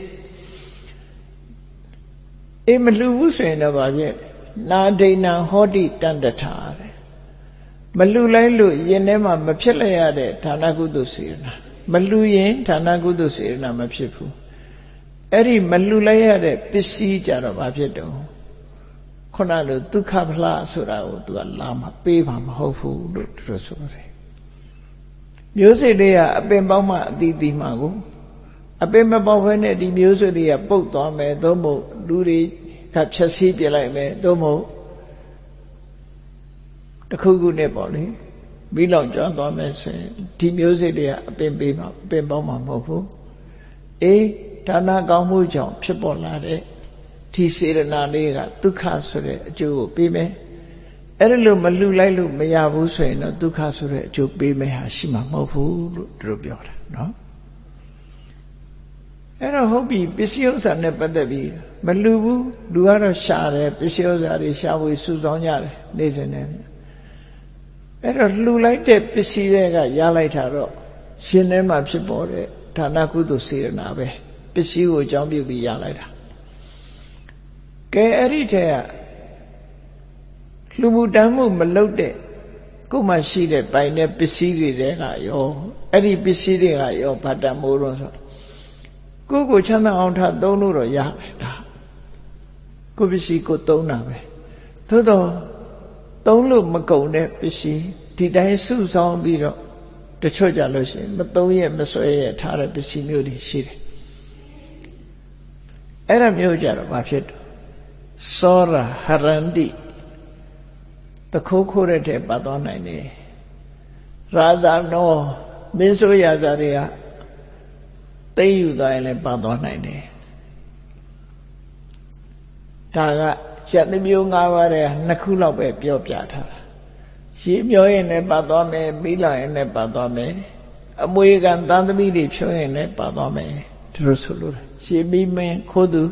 အေးမလှူဘူးဆိုရင်တော့ဗာပြည့်နာဒိဏံဟောတိတန်တထာတဲ့မလှူလိုက်လို့ယင်ထဲမှာမဖြစ်လိုက်ရတဲ့ဌာနကုသိုလ်စေရနာမလှူရင်ဌာနကုသိုလ်စေရနာမဖြစ်ဘူး အဲ့ဒီမလှူလိုက်ရတဲ့ပစ္စည်းကြတော့ဘာဖြစ်တော့ခုနလိုဒုက္ခဖလားဆိုတာကိုသူကလာမပေးပါမဟုတ်ဘူးလို့သူတို့ဆိုတယ်မျိုးစိတ်လေးကအပင်ပေါက်မှအတီးတီးမှကိုအပင်မပေါက်ဘဲနဲ့ဒီမျိုးစိတ်လေးကပုတ်သွားမယ်သို့မဟုတ်လူတွေကဖြက်စီးပြလိုက်မယ်သို့မဟုတ်တခုခုနဲ့ပေါ့လေမိလောင်ကျွမ်းသွားမယ်ဆိုရင်ဒီမျိုးစိတ်တွေကအပင်ပေးမှာအပင်ပေါက်မှာမဟုတ်ဘူးအေး ဒါနကောင်းမှုကြောင့်ဖြစ်ပေါ်လာတဲ့ဒီစေရနာလေးကဒုက္ခဆိုတဲ့အကျိုးကိုပေးမယ်အဲ့ဒါလို့မလှူလိုက်လို့မရဘူးဆိုရင်တော့ဒုက္ခဆိုတဲ့အကျိုးပေးမယ်ဟာရှိမှာမဟုတ်ဘူးလို့သူတို့ပြောတာနော်အဲ့တော့ဟုတ်ပြီပစ္စည်းဥစ္စာနဲ့ပတ်သက်ပြီးမလှူဘူးလူကတော့ရှာတယ်ပစ္စည်းဥစ္စာတွေရှာဝေစုဆောင်ကြတယ်နေစဉ်နဲ့အဲ့တော့လှူလိုက်တဲ့ပစ္စည်းတွေကရလိုက်တာတော့ရှင်ထဲမှာဖြစ်ပေါ်တဲ့ဌာနကုသိုလ်စေရနာပဲ ပစ္စည်းကိုအကြောင်းပြုပြီးရလိုက်တာကဲအဲ့ဒီထဲကလှူမှုတမ်းမှုမလုပ်တဲ့ကိုယ်မှရှိတဲ့ပိုင်တဲ့ပစ္စည်းတွေတဲကရောအဲ့ဒီပစ္စည်းတွေကရောဗတ္တမိုးတော့ဆိုကိုယ်ကိုချမ်းသာအောင်ထသုံးလို့တော့ရတယ်ဒါကိုယ်ပစ္စည်းကိုသုံးတာပဲသို့တော့သုံးလို့မကုန်တဲ့ပစ္စည်းဒီတိုင်းစုဆောင်ပြီးတော့တချို့ကြလို့ရှိရင်မသုံးရမဆွဲရထားတဲ့ပစ္စည်းမျိုးတွေရှိတယ် အဲ့ဒါမျိုးကြတော့ဘာဖြစ်တော့စောရဟရန္တိတခိုးခိုးတဲ့ထဲပတ်သွားနိုင်တယ်ရာဇာနောမင်းဆိုရာဇာတွေကသိယူသွားရင်လည်းပတ်သွားနိုင်တယ်ဒါကရက်သမျိုး၅ပါးတဲ့နှစ်ခုလောက်ပဲပြောပြထားတာရှည်မျောရင်လည်းပတ်သွားမယ်ပြီးလာရင်လည်းပတ်သွားမယ်အမွေကံသံသမီတွေဖြုံးရင်လည်းပတ်သွားမယ်ဒီလိုဆိုလို့ ရှည်ပြီးမင်းခိုးသူ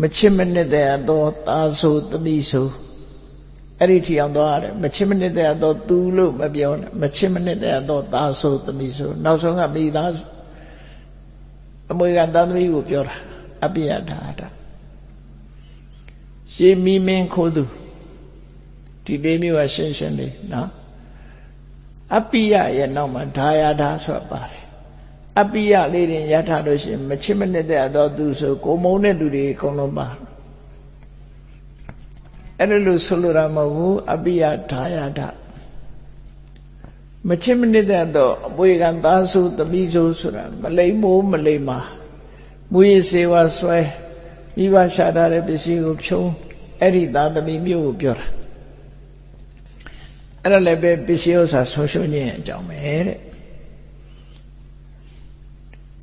မချစ်မနစ်တဲ့အသောသာဆိုသမီးဆိုအဲ့ဒီထီအောင်သွားရတယ်မချစ်မနစ်တဲ့အသောသူလို့မပြောနဲ့မချစ်မနစ်တဲ့အသောသာဆိုသမီးဆိုနောက်ဆုံးကမိသားအမွေကံသံသမီးကိုပြောတာအပိယဒါတာရှည်မီမင်းခိုးသူဒီလေးမျိုးကရှင်းရှင်းလေးနော်အပိယရဲ့နောက်မှာဒါယာဒါဆိုတာပါတယ် အပိယလေးတွေရထားလို့ရှိရင်မချစ်မနစ်တဲ့အတော့သူဆိုကိုမုံတဲ့လူတွေအကုန်လုံးပါအဲ့ဒါလို့ဆိုလိုတာမဟုတ်ဘူးအပိယဒါယာဒမချစ်မနစ်တဲ့အတော့အပွေကံသားစုသမီးစုဆိုတာမလိမ့်မိုးမလိမ့်မာမူရစေဝဆွဲမိဘရှာထားတဲ့ပစ္စည်းကိုဖြုံးအဲ့ဒီသားသမီးမျိုးကိုပြောတာအဲ့ဒါလည်းပဲပစ္စည်းဥစ္စာဆုံးရှုံးခြင်းအကြောင်းပဲတဲ့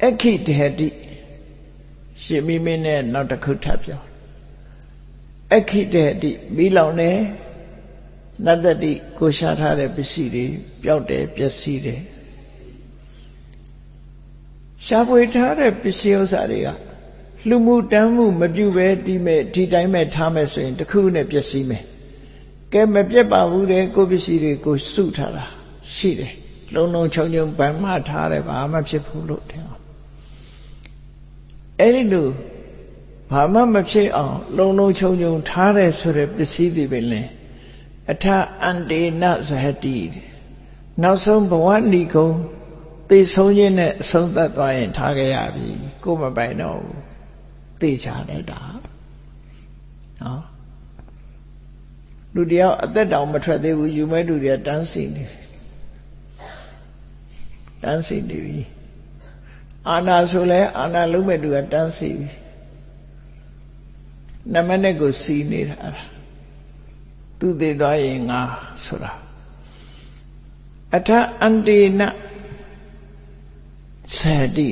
အခိတေတိရှင်မိမင်းနဲ့နောက်တစ်ခုထပ်ပြောအခိတေတိမိလောင်နေနတ္တတိကိုရှာထားတဲ့ပစ္စည်းတွေပျောက်တယ်ပျက်စီးတယ်ရှားပွေထားတဲ့ပစ္စည်းဥစ္စာတွေကလှမှုတမ်းမှုမပြုဘဲဒီမဲ့ဒီတိုင်းမဲ့ထားမဲ့ဆိုရင်တခုနဲ့ပျက်စီးမယ်ကဲမပြတ်ပါဘူးတဲ့ကိုပစ္စည်းတွေကိုစုထားတာရှိတယ်လုံးလုံးချုံချုံဗမ်းမထားတယ်ဘာမှဖြစ်ဘူးလို့ထင်အောင် အဲ့ဒီလိုဘာမှမဖြစ်အောင်လုံလုံချုံချုံထားတယ်ဆိုတဲ့ပစ္စည်းတွေပဲလဲအထအန္တေနဇဟတိနောက်ဆုံးဘဝဏီကုံသိဆုံးခြင်းနဲ့အဆုံးသတ်သွားရင်ထားခဲ့ရပြီကိုမပိုင်တော့ဘူးသိချတယ်ဒါနော်လူတယောက်အသက်တောင်မထွက်သေးဘူးယူမဲ့လူတွေကတန်းစီနေတန်းစီနေပြီ အာနာဆိုလဲအာနာလုံးမဲ့သူကတန်းစီပြီနမနဲ့ကိုစီနေတာသူသေးသွားရင်ငါဆိုတာအထအန္တေနသတိ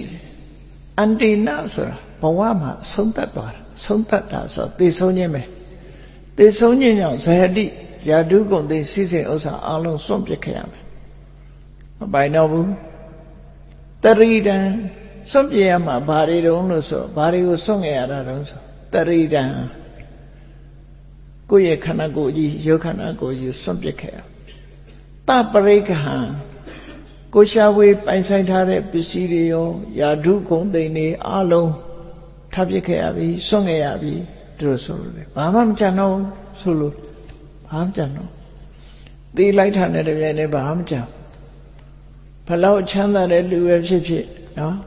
အန္တေနဆိုတာဘဝမှာဆုံးသက်သွားတာဆုံးသက်တာဆိုသိဆုံးခြင်းပဲသိဆုံးခြင်းကြောင့်ဇဟတိယာတုကုန်သိစိစိဥစ္စာအလုံးစွန့်ပစ်ခဲ့ရမယ်မပိုင်တော့ဘူးတရိဒံ စွန့်ပြေရမှာဘာတွေတုံးလို့ဆိုဘာတွေကိုစွန့်ငရတာတုံးဆိုတရိဒံကိုယ့်ရဲ့ခန္ဓာကိုယ်ကြီးရုပ်ခန္ဓာကိုယ်ကြီးစွန့်ပစ်ခဲ့ရတပရိကဟံကိုရှာဝေပိုင်ဆိုင်ထားတဲ့ပစ္စည်းတွေရောယာဓုဂုံသိမ့်တွေအလုံးထပ်ပစ်ခဲ့ရပြီစွန့်ခဲ့ရပြီတို့ဆိုလို့ဘာမှမကြံတော့ဆိုလို့ဘာမှမကြံတော့သေလိုက်တာနဲ့တပြိုင်တည်းဘာမှမကြံဘလောက်ချမ်းသာတဲ့လူပဲဖြစ်ဖြစ်နော်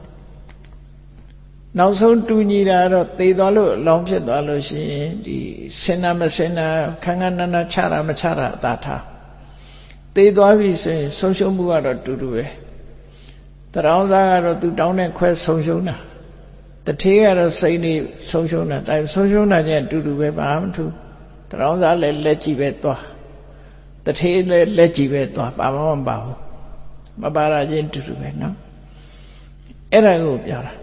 နောက်ဆုံးတူညီတာတော့သေသွားလို့အလောင်းဖြစ်သွားလို့ရှိရင်ဒီစင်နာမစင်နာခန်းခန်းနာနာချတာမချတာအသာထားသေသွားပြီဆိုရင်ဆုံးရှုံးမှုကတော့တူတူပဲတရောင်းစားကတော့သူတောင်းတဲ့ခွဲဆုံးရှုံးတာတထေးကတော့စိတ်နေဆုံးရှုံးတာတိုင်ဆုံးရှုံးတာချင်းတူတူပဲဘာမှမထူးတရောင်းစားလည်းလက်ကြည့်ပဲသွားတထေးလည်းလက်ကြည့်ပဲသွားဘာမှမပါဘူးမပါတာချင်းတူတူပဲနော်အဲ့ဒါကိုပြောတာ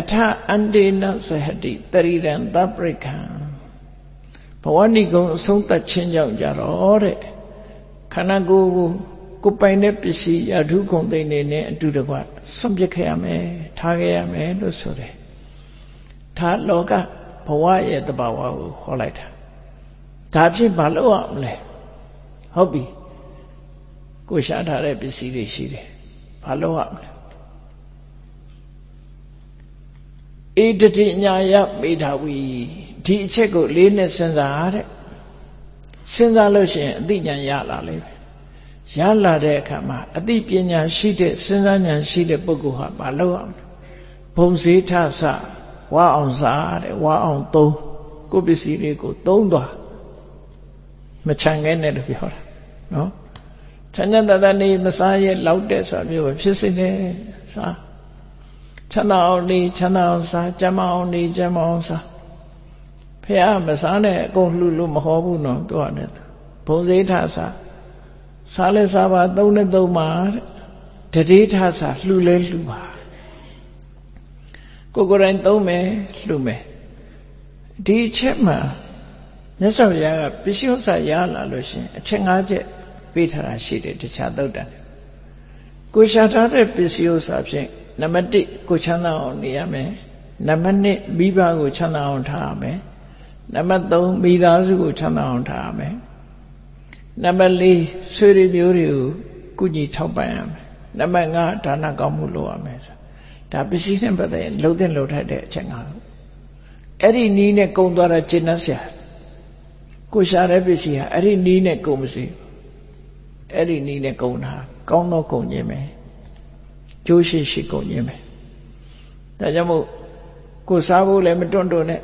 အထအန္တေနသဟတိတရိရံသပရိကံဘဝဏိကုံအဆုံးသတ်ခြင်းကြောင့်ကြတော့တဲ့ခန္ဓာကိုယ်ကိုကိုပိုင်တဲ့ပစ္စည်းအထုခုံသိနေနဲ့အတူတကွဆွန့်ပစ်ခဲ့ရမယ်ထားခဲ့ရမယ်လို့ဆိုတယ်ဒါလောကဘဝရဲ့တဘာဝကိုခေါ်လိုက်တာဒါဖြစ်မလို့ရမလဲဟုတ်ပြီကိုရှားထားတဲ့ပစ္စည်းတွေရှိတယ်ဘာလို့ရမလဲ အေတတိညာယမေဓာဝီဒီအချက်ကိုလေးနဲ့စဉ်းစားတဲ့စဉ်းစားလို့ရှိရင်အသိဉာဏ်ရလာလိမ့်မယ်ရလာတဲ့အခါမှာအသိပညာရှိတဲ့စဉ်းစားဉာဏ်ရှိတဲ့ပုဂ္ဂိုလ်ဟာမလုပ်အောင်ဘုံစည်းထဆဝါအောင်စားတဲ့ဝါအောင်သုံးကိုပစ္စည်းတွေကိုသုံးသွားမချန်ခဲ့နဲ့လို့ပြောတာနော်ချမ်းသာတနေမစားရဲ့လောက်တဲ့ဆိုတာမျိုးပဲဖြစ်စေတယ်စား ချမ်းသာအောင်နေချမ်းသာအောင်စားကျမ်းမအောင်နေကျမ်းမအောင်စားဖះမစားနဲ့အကုန်လှလို့မဟောဘူးနော်သူကလည်းဘုံစေးထစားစားလဲစားပါသုံးနဲ့သုံးပါတဲ့တတိထစားလှလဲလှပါကိုကိုယ်တိုင်သုံးမယ်လှမယ်ဒီအချက်မှာမြတ်စွာဘုရားကပစ္စည်းဥစ္စာရလာလို့ရှင်အချက်၅ချက်ပေးထားတာရှိတယ်တခြားသုတ်တန်ကိုရှာထားတဲ့ပစ္စည်းဥစ္စာဖြင့် နံပါတ်1ကိုချမ်းသာအောင်နေရမယ်နံပါတ်2မိဘကိုချမ်းသာအောင်ထားရမယ်နံပါတ်3မိသားစုကိုချမ်းသာအောင်ထားရမယ်နံပါတ်4ဆွေတွေမျိုးတွေကိုကုညီထောက်ပံ့ရမယ်နံပါတ်5ဒါနကောင်းမှုလုပ်ရမယ်ဆိုဒါပစ္စည်းနဲ့ပတ်သက်လှုပ်တဲ့လှုပ်ထိုက်တဲ့အချက်ငါလို့အဲ့ဒီနီးနဲ့ကုံသွားတာကျင့်တ်ဆရာကိုရှာတဲ့ပစ္စည်းဟာအဲ့ဒီနီးနဲ့ကုံမစီအဲ့ဒီနီးနဲ့ကုံတာကောင်းသောကုံခြင်းပဲ ကျိုးရှိရှိကုံခြင်းပဲဒါကြောင့်မို့ကိုစားဖို့လည်းမတွန့်တွန့်နဲ့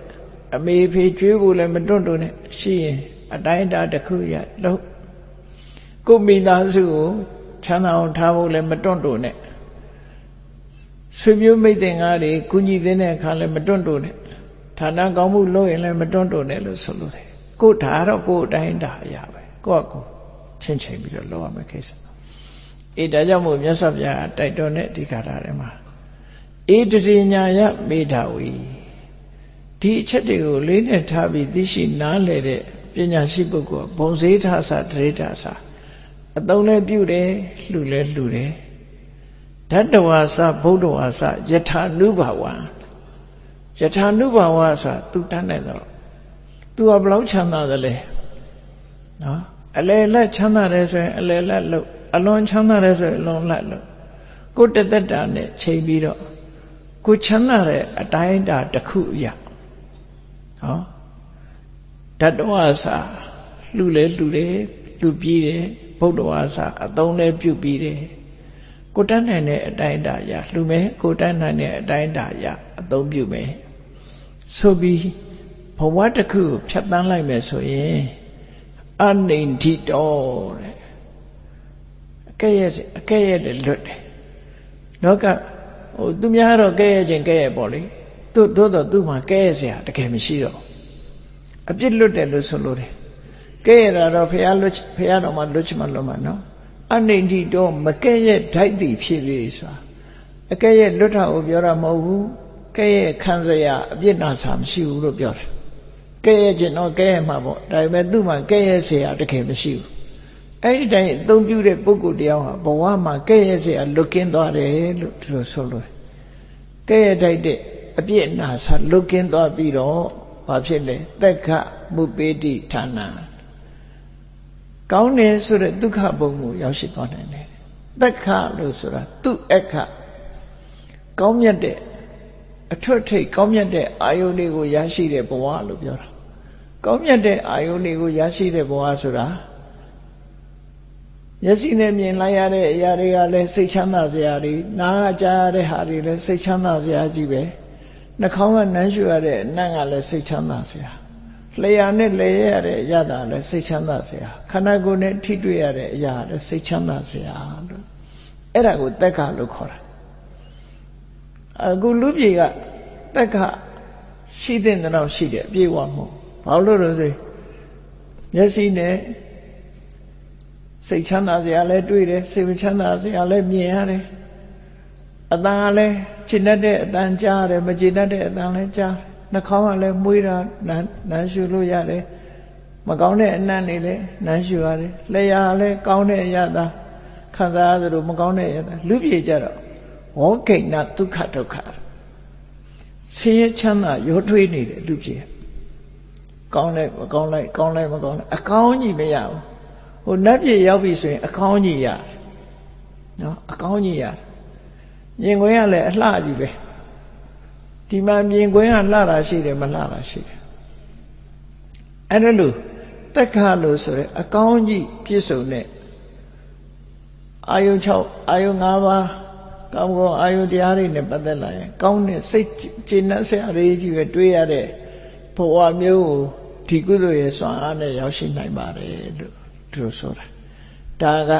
အမေဖေကျွေးဖို့လည်းမတွန့်တွန့်နဲ့ရှိရင်အတိုင်းအတာတစ်ခုရလုံးကိုမိသားစုကိုချမ်းသာအောင်ထားဖို့လည်းမတွန့်တွန့်နဲ့ဆွေမျိုးမိတ်တင်ကားတွေကုညီတဲ့အခါလည်းမတွန့်တွန့်နဲ့ဌာနကောင်းမှုလုပ်ရင်လည်းမတွန့်တွန့်နဲ့လို့ဆိုလို့တယ်ကိုဒါတော့ကိုအတိုင်းတာရပဲကိုကကိုချင်းချိန်ပြီးတော့လုပ်ရမယ်ကိစ္စ အေးဒါကြောင့်မို့မြတ်စွာဘုရားတိုက်တွန်းတဲ့ဒီခါတာထဲမှာအေတရိညာယမေဓာဝီဒီအချက်တွေကိုလေးနဲ့ထားပြီးသိရှိနားလည်တဲ့ပညာရှိပုဂ္ဂိုလ်ဘုံစေထာစာဒရိတာစာအသုံးလဲပြုတယ်လှူလဲလှူတယ်ဓတ္တဝါစဗုဒ္ဓဝါစယထာနုဘဝံယထာနုဘဝဆိုသူတတ်နိုင်တော့သူကဘလောက်ချမ်းသာသလဲနော်အလယ်လက်ချမ်းသာတယ်ဆိုရင်အလယ်လက်လို့ အလွန်ချမ်းသာတယ်ဆိုရင်အလွန်လက်လို့ကိုတသက်တာနဲ့ချိန်ပြီးတော့ကိုချမ်းသာတဲ့အတိုင်းတာတစ်ခုရဟောဓတ္တဝါစာလှူလဲလှူတယ်လှူပြီးတယ်ဗုဒ္ဓဝါစာအသုံးလဲပြုပြီးတယ်ကိုတန်းနိုင်တဲ့အတိုင်းတာရလှူမယ်ကိုတန်းနိုင်တဲ့အတိုင်းတာရအသုံးပြုမယ်ဆိုပြီးဘဝတစ်ခုကိုဖြတ်တန်းလိုက်မယ်ဆိုရင်အနိဋ္ဌိတောတဲ့အ ကဲ့ရဲ့အကဲ့ရဲ့လွတ်တယ်လောကဟိုသူများတော့ကဲ့ရဲ့ခြင်းကဲ့ရဲ့ပေါ့လေသူသို့တော့သူ့မှာကဲ့ရဲ့စရာတကယ်မရှိတော့အပြစ်လွတ်တယ်လို့ဆိုလို့တယ်ကဲ့ရတာတော့ဖះလွတ်ဖះတော်မှာလွတ်ချင်မှလွတ်မှာနော်အနိဋ္ဌိတော့မကဲ့ရဲ့ဓာတ်တည်ဖြစ်ပြီဆိုတာအကဲ့ရဲ့လွတ်တာကိုပြောတာမဟုတ်ဘူးကဲ့ရဲ့ခံစရာအပြစ်နာစာမရှိဘူးလို့ပြောတယ်ကဲ့ရဲ့ခြင်းတော့ကဲ့ရဲ့မှာပေါ့ဒါပေမဲ့သူ့မှာကဲ့ရဲ့စရာတကယ်မရှိဘူး အဲ့ဒီတိုင်းအသုံးပြုတဲ့ပုဂ္ဂိုလ်တယောက်ဟာဘဝမှာကဲ့ရဲ့စရာလွတ်ကင်းသွားတယ်လို့သူတို့ဆိုလို့ကဲ့ရဲ့တိုက်တဲ့အပြစ်နာစာလွတ်ကင်းသွားပြီးတော့ဘာဖြစ်လဲသက်ခမှုပေတိဌာနကောင်းတယ်ဆိုတဲ့ဒုက္ခဘုံကိုရောက်ရှိသွားနိုင်တယ်သက်ခလို့ဆိုတာသူအခကောင်းမြတ်တဲ့အထွတ်ထိပ်ကောင်းမြတ်တဲ့အာယုန်တွေကိုရရှိတဲ့ဘဝလို့ပြောတာကောင်းမြတ်တဲ့အာယုန်တွေကိုရရှိတဲ့ဘဝဆိုတာ မျက်စိနဲ့မြင်လိုက်ရတဲ့အရာတွေကလည်းစိတ်ချမ်းသာစရာတွေနားကကြားရတဲ့ဟာတွေလည်းစိတ်ချမ်းသာစရာကြီးပဲနှာခေါင်းကနမ်းရှူရတဲ့အနံ့ကလည်းစိတ်ချမ်းသာစရာလျှာနဲ့လဲရတဲ့အရာတာလည်းစိတ်ချမ်းသာစရာခန္ဓာကိုယ်နဲ့ထိတွေ့ရတဲ့အရာလည်းစိတ်ချမ်းသာစရာလို့အဲ့ဒါကိုတက်ကလို့ခေါ်တာအခုလူပြေကတက်ကရှိတဲ့တော့ရှိတယ်အပြေဝမို့ဘာလို့လို့ဆိုမျက်စိနဲ့ စိတ်ချမ်းသာစရာလည်းတွေ့တယ်စိတ်မချမ်းသာစရာလည်းမြင်ရတယ်အတန်ကလည်းချစ်တတ်တဲ့အတန်ကြားရတယ်မချစ်တတ်တဲ့အတန်လည်းကြားနှာခေါင်းကလည်းမွေးတာနမ်းရှူလို့ရတယ်မကောင်းတဲ့အနံ့တွေလည်းနမ်းရှူရတယ်လျှာလည်းကောင်းတဲ့အရသာခံစားရသလိုမကောင်းတဲ့အရသာလူပြေကြတော့ဝေါကိဏဒုက္ခဒုက္ခဆင်းရဲချမ်းသာရောထွေးနေတယ်လူပြေကောင်းလိုက်မကောင်းလိုက်ကောင်းလိုက်မကောင်းလိုက်အကောင်းကြီးမရဘူး ဟိုနတ်ပြည်ရောက်ပြီဆိုရင် အကောင်းကြီးရနော်အကောင်းကြီးရမြင်ခွင့်ကလည်းအလှကြီးပဲဒီမှာမြင်ခွင့်ကလှတာရှိတယ်မလှတာရှိတယ်အဲ့ဒါလို့တက်ခါလို့ဆိုရဲအကောင်းကြီးပြည့်စုံတဲ့အာယု6အာယု5ပါးကောင်းကောင်းအာယုတရားတွေနဲ့ပတ်သက်လာရင်ကောင်းတဲ့စိတ်ကျေနပ်စရာတွေကြီးပဲတွေးရတဲ့ဘဝမျိုးကိုဒီကုသိုလ်ရဲ့စွမ်းအားနဲ့ရောက်ရှိနိုင်ပါတယ်လို့ သူတို့ဆိုတာဒါက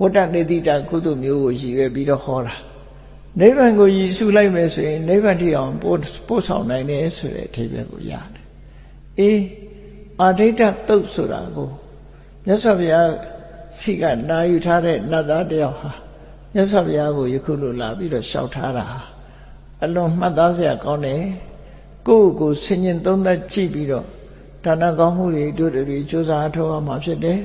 ဝတ္တနေတိတာကုသိုလ်မျိုးကိုရည်ရွယ်ပြီးတော့ဟောတာနိဗ္ဗာန်ကိုရည်စုလိုက်မယ်ဆိုရင်နိဗ္ဗာန်ထိအောင်ပို့ပို့ဆောင်နိုင်တယ်ဆိုတဲ့အထိပ္ပယ်ကိုရတယ်အေးအာဒိဋ္ဌသုတ်ဆိုတာကိုမြတ်စွာဘုရားရှိကနာယူထားတဲ့နတ်သားတယောက်ဟာမြတ်စွာဘုရားကိုယခုလိုလာပြီးတော့လျှောက်ထားတာအလွန်မှတ်သားစရာကောင်းတယ်ကိုယ့်ကိုဆင်ញင်သုံးသပ်ကြည့်ပြီးတော့ ဒါနကောင်းမှုတွေတို့တွေစ조사အထောက်အမှာဖြစ်တယ်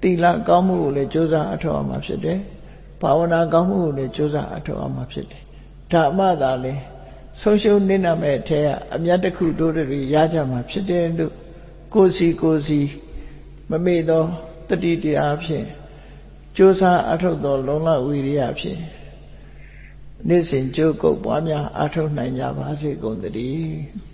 သီလကောင်းမှုကိုလည်းကြိုးစားအထောက်အမှာဖြစ်တယ်ဘာဝနာကောင်းမှုကိုလည်းကြိုးစားအထောက်အမှာဖြစ်တယ်ဓမ္မသာလေဆုံးရှုံးနေနာမဲ့အထက်ကအမြတ်တစ်ခုတို့တွေရကြမှာဖြစ်တယ်လို့ကိုစီကိုစီမမေ့သောတတိတရားဖြင့်ကြိုးစားအထောက်သောလုံလဝီရိယဖြင့်နေ့စဉ်ကြိုးကုပ်ပွားများအထောက်နိုင်ကြပါစေကုန်သတည်း